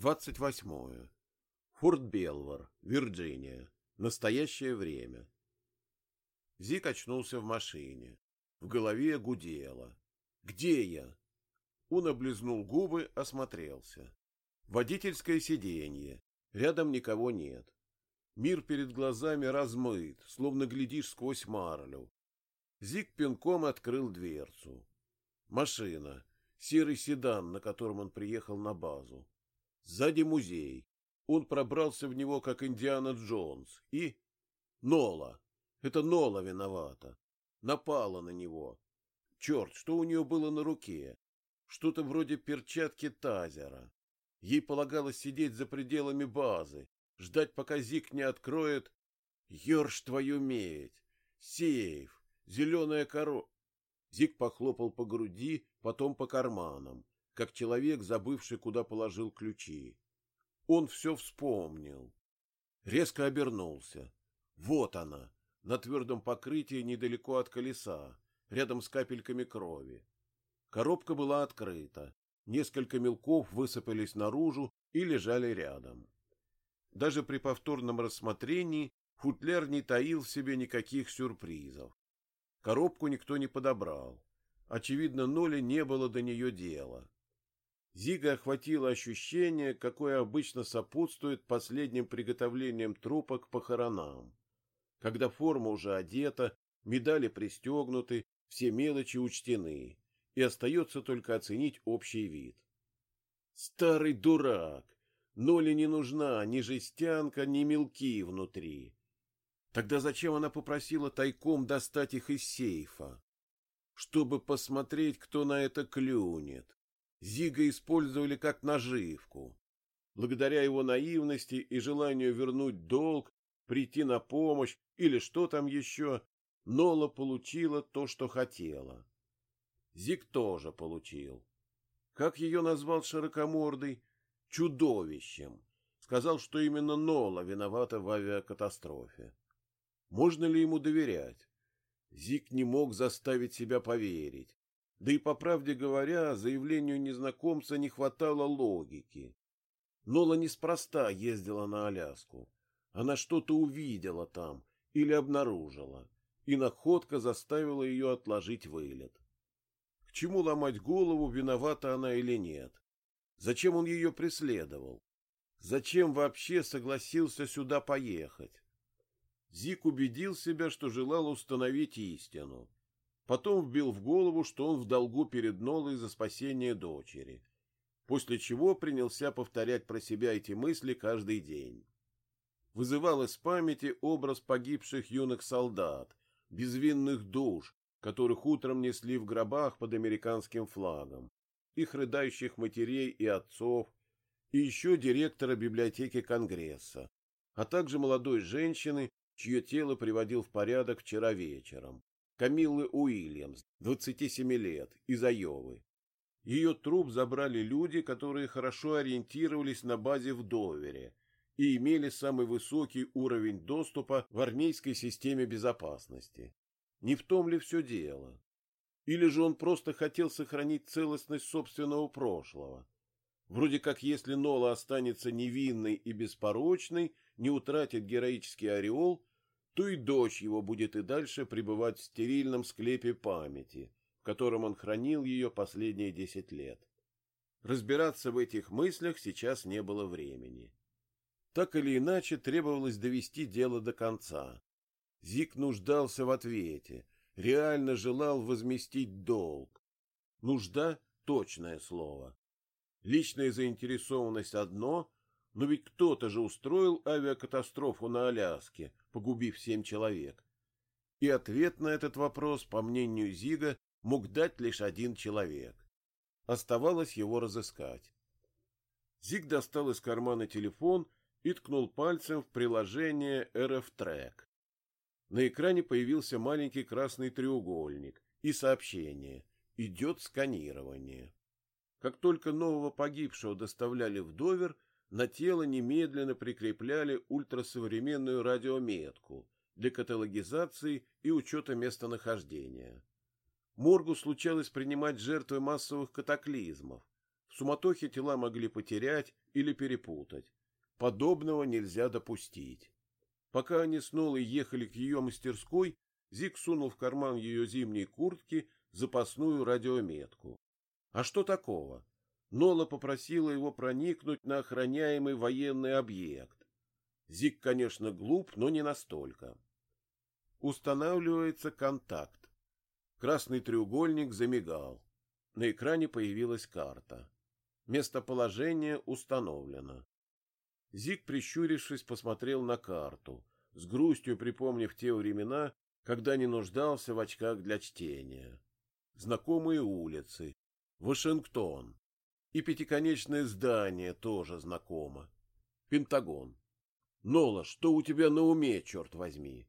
28. Форт Белвар, Вирджиния. Настоящее время. Зик очнулся в машине. В голове гудело. Где я? Он облизнул губы, осмотрелся. Водительское сиденье. Рядом никого нет. Мир перед глазами размыт, словно глядишь сквозь марлю. Зик пинком открыл дверцу. Машина. Серый седан, на котором он приехал на базу. Сзади музей. Он пробрался в него, как Индиана Джонс. И... Нола. Это Нола виновата. Напала на него. Черт, что у нее было на руке? Что-то вроде перчатки тазера. Ей полагалось сидеть за пределами базы, ждать, пока Зик не откроет... Ёрш твою медь! Сейф! Зеленая коро... Зик похлопал по груди, потом по карманам как человек, забывший, куда положил ключи. Он все вспомнил. Резко обернулся. Вот она, на твердом покрытии недалеко от колеса, рядом с капельками крови. Коробка была открыта. Несколько мелков высыпались наружу и лежали рядом. Даже при повторном рассмотрении футляр не таил в себе никаких сюрпризов. Коробку никто не подобрал. Очевидно, Ноле не было до нее дела. Зига охватило ощущение, какое обычно сопутствует последним приготовлением трупа к похоронам. Когда форма уже одета, медали пристегнуты, все мелочи учтены, и остается только оценить общий вид. Старый дурак! Ноле не нужна ни жестянка, ни мелки внутри. Тогда зачем она попросила тайком достать их из сейфа? Чтобы посмотреть, кто на это клюнет. Зига использовали как наживку. Благодаря его наивности и желанию вернуть долг, прийти на помощь или что там еще, Нола получила то, что хотела. Зиг тоже получил. Как ее назвал широкомордый? Чудовищем. Сказал, что именно Нола виновата в авиакатастрофе. Можно ли ему доверять? Зиг не мог заставить себя поверить. Да и, по правде говоря, заявлению незнакомца не хватало логики. Нола неспроста ездила на Аляску. Она что-то увидела там или обнаружила, и находка заставила ее отложить вылет. К чему ломать голову, виновата она или нет? Зачем он ее преследовал? Зачем вообще согласился сюда поехать? Зик убедил себя, что желал установить истину. Потом вбил в голову, что он в долгу перед Нолой за спасение дочери, после чего принялся повторять про себя эти мысли каждый день. Вызывал из памяти образ погибших юных солдат, безвинных душ, которых утром несли в гробах под американским флагом, их рыдающих матерей и отцов, и еще директора библиотеки Конгресса, а также молодой женщины, чье тело приводил в порядок вчера вечером. Камиллы Уильямс, 27 лет, из Айовы. Ее труп забрали люди, которые хорошо ориентировались на базе в Довере и имели самый высокий уровень доступа в армейской системе безопасности. Не в том ли все дело? Или же он просто хотел сохранить целостность собственного прошлого? Вроде как если Нола останется невинной и беспорочной, не утратит героический ореол, то и дочь его будет и дальше пребывать в стерильном склепе памяти, в котором он хранил ее последние десять лет. Разбираться в этих мыслях сейчас не было времени. Так или иначе требовалось довести дело до конца. Зик нуждался в ответе, реально желал возместить долг. Нужда — точное слово. Личная заинтересованность — одно, но ведь кто-то же устроил авиакатастрофу на Аляске, погубив семь человек. И ответ на этот вопрос, по мнению Зига, мог дать лишь один человек. Оставалось его разыскать. Зиг достал из кармана телефон и ткнул пальцем в приложение RF-Track. На экране появился маленький красный треугольник и сообщение «Идет сканирование». Как только нового погибшего доставляли в Довер, на тело немедленно прикрепляли ультрасовременную радиометку для каталогизации и учета местонахождения. Моргу случалось принимать жертвы массовых катаклизмов, В суматохе тела могли потерять или перепутать. Подобного нельзя допустить. Пока они с Нолой ехали к ее мастерской, Зик сунул в карман ее зимней куртки запасную радиометку. А что такого? Нола попросила его проникнуть на охраняемый военный объект. Зик, конечно, глуп, но не настолько. Устанавливается контакт. Красный треугольник замигал. На экране появилась карта. Местоположение установлено. Зик, прищурившись, посмотрел на карту, с грустью припомнив те времена, когда не нуждался в очках для чтения. Знакомые улицы. Вашингтон. И пятиконечное здание тоже знакомо. Пентагон. Нола, что у тебя на уме, черт возьми?